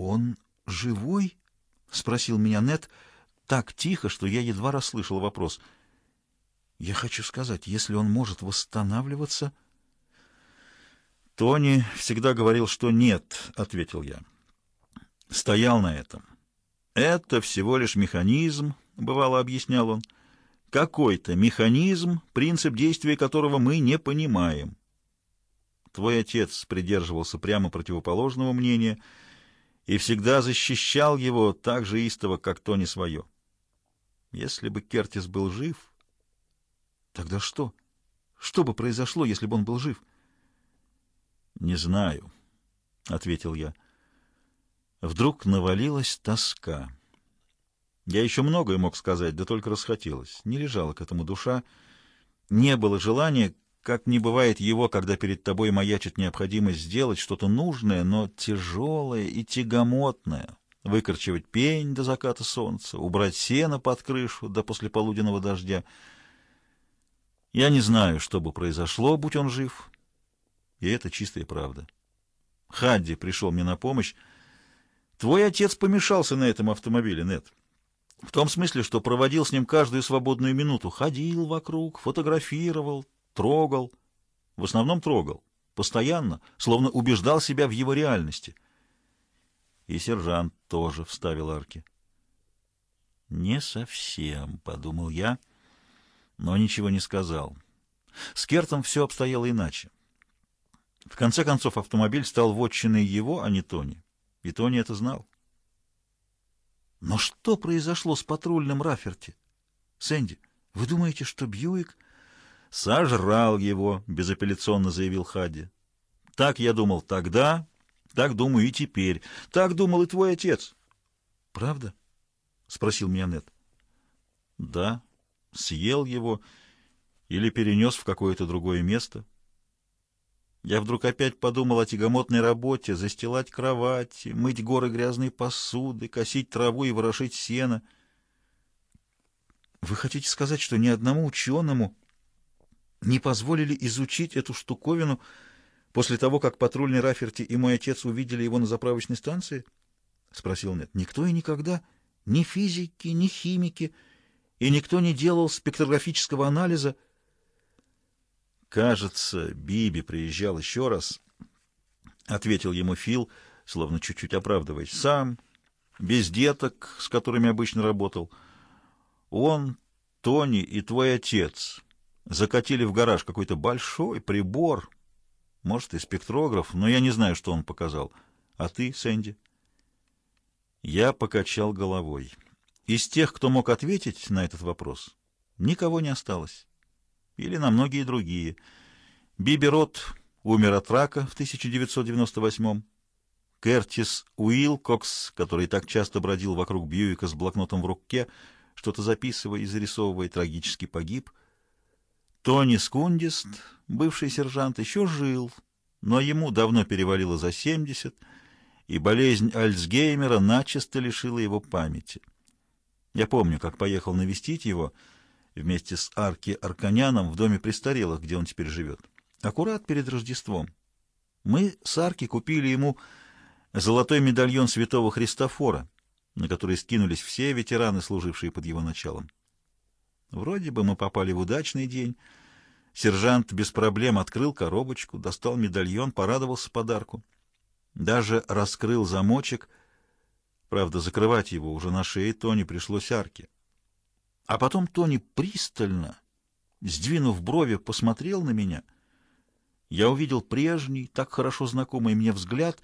«Он живой?» — спросил меня Нет так тихо, что я едва расслышал вопрос. «Я хочу сказать, если он может восстанавливаться...» «Тони всегда говорил, что нет», — ответил я. Стоял на этом. «Это всего лишь механизм», — бывало объяснял он. «Какой-то механизм, принцип действия которого мы не понимаем». Твой отец придерживался прямо противоположного мнения и всегда защищал его так же истово, как Тони свое. Если бы Кертис был жив... Тогда что? Что бы произошло, если бы он был жив? «Не знаю», — ответил я. Вдруг навалилась тоска. Я еще многое мог сказать, да только расхотелось. Не лежала к этому душа. Не было желания, как не бывает его, когда перед тобой маячит необходимость сделать что-то нужное, но тяжелое и тягомотное. Выкорчевать пень до заката солнца, убрать сено под крышу до послеполуденного дождя. Я не знаю, что бы произошло, будь он жив, и это чистая правда. Хадди пришел мне на помощь. Твой отец помешался на этом автомобиле, Нет. В том смысле, что проводил с ним каждую свободную минуту. Ходил вокруг, фотографировал, трогал. В основном трогал. Постоянно, словно убеждал себя в его реальности. И сержант тоже вставил арки. «Не совсем», — подумал я, но ничего не сказал. С Кертом все обстояло иначе. В конце концов, автомобиль стал вотчиной его, а не Тони. И Тони это знал. Но что произошло с патрульным Раферти? Сэнди, вы думаете, что Бьюик... Сожрал его, безапелляционно заявил Хадди. Так я думал тогда, так думаю и теперь. Так думал и твой отец. Правда? Спросил меня Нет. Да, съел его или перенес в какое-то другое место. Я вдруг опять подумал о тягомотной работе, застилать кровати, мыть горы грязной посуды, косить траву и ворошить сено. Вы хотите сказать, что ни одному ученому не позволили изучить эту штуковину после того, как патрульный Раферти и мой отец увидели его на заправочной станции? — спросил Нет. — Никто и никогда, ни физики, ни химики, и никто не делал спектрографического анализа, — «Кажется, Биби приезжал еще раз», — ответил ему Фил, словно чуть-чуть оправдываясь. «Сам, без деток, с которыми обычно работал. Он, Тони и твой отец закатили в гараж какой-то большой прибор, может, и спектрограф, но я не знаю, что он показал. А ты, Сэнди?» Я покачал головой. Из тех, кто мог ответить на этот вопрос, никого не осталось или на многие другие. Биби Рот умер от рака в 1998-м. Кертис Уилкокс, который так часто бродил вокруг Бьюика с блокнотом в руке, что-то записывая и зарисовывая, трагически погиб. Тони Скундист, бывший сержант, еще жил, но ему давно перевалило за 70, и болезнь Альцгеймера начисто лишила его памяти. Я помню, как поехал навестить его — вместе с Арки Арканяном в доме престарелых, где он теперь живет. Аккурат перед Рождеством. Мы с Арки купили ему золотой медальон святого Христофора, на который скинулись все ветераны, служившие под его началом. Вроде бы мы попали в удачный день. Сержант без проблем открыл коробочку, достал медальон, порадовался подарку. Даже раскрыл замочек. Правда, закрывать его уже на шее Тони пришлось Арке. А потом Тони пристально, сдвинув брови, посмотрел на меня. Я увидел прежний, так хорошо знакомый мне взгляд.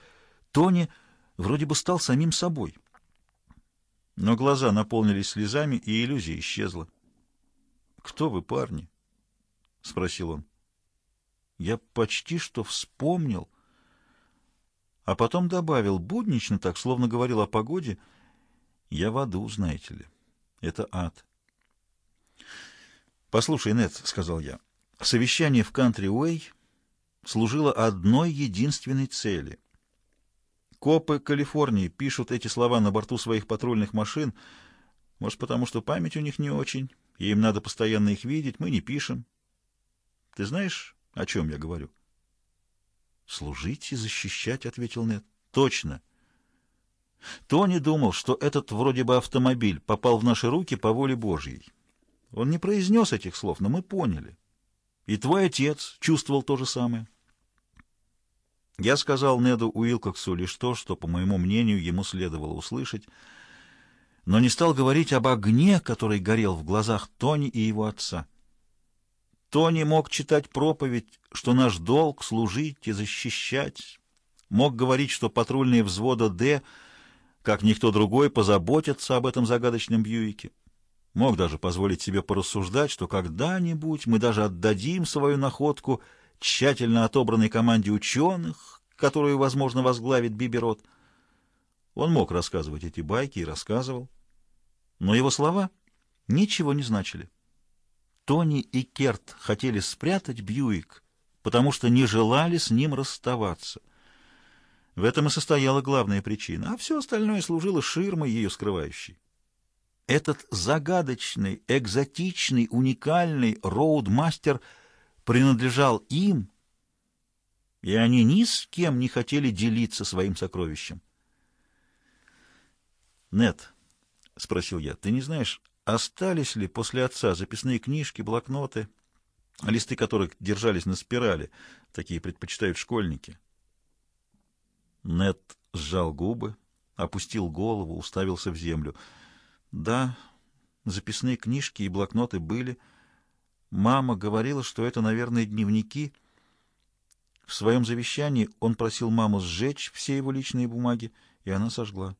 Тони вроде бы стал самим собой. Но глаза наполнились слезами, и иллюзия исчезла. «Кто вы, парни?» — спросил он. Я почти что вспомнил, а потом добавил, буднично так, словно говорил о погоде, «Я в аду, знаете ли. Это ад». «Послушай, Нед», — сказал я, — «совещание в Кантри-Уэй служило одной единственной цели. Копы Калифорнии пишут эти слова на борту своих патрульных машин, может, потому что память у них не очень, и им надо постоянно их видеть, мы не пишем. Ты знаешь, о чем я говорю?» «Служить и защищать», — ответил Нед. «Точно. Тони думал, что этот вроде бы автомобиль попал в наши руки по воле Божьей. Он не произнес этих слов, но мы поняли. И твой отец чувствовал то же самое. Я сказал Неду Уилкоксу лишь то, что, по моему мнению, ему следовало услышать, но не стал говорить об огне, который горел в глазах Тони и его отца. Тони мог читать проповедь, что наш долг — служить и защищать, мог говорить, что патрульные взвода «Д», как никто другой, позаботятся об этом загадочном Бьюике. Мог даже позволить себе порассуждать, что когда-нибудь мы даже отдадим свою находку тщательно отобранной команде ученых, которую, возможно, возглавит Биберот. Он мог рассказывать эти байки и рассказывал, но его слова ничего не значили. Тони и Керт хотели спрятать Бьюик, потому что не желали с ним расставаться. В этом и состояла главная причина, а все остальное служило ширмой ее скрывающей. Этот загадочный, экзотичный, уникальный роудмастер принадлежал им, и они ни с кем не хотели делиться своим сокровищем. «Нет», — спросил я, — «ты не знаешь, остались ли после отца записные книжки, блокноты, листы которых держались на спирали, такие предпочитают школьники?» Нет сжал губы, опустил голову, уставился в землю. Да, записные книжки и блокноты были. Мама говорила, что это, наверное, дневники. В своем завещании он просил маму сжечь все его личные бумаги, и она сожгла.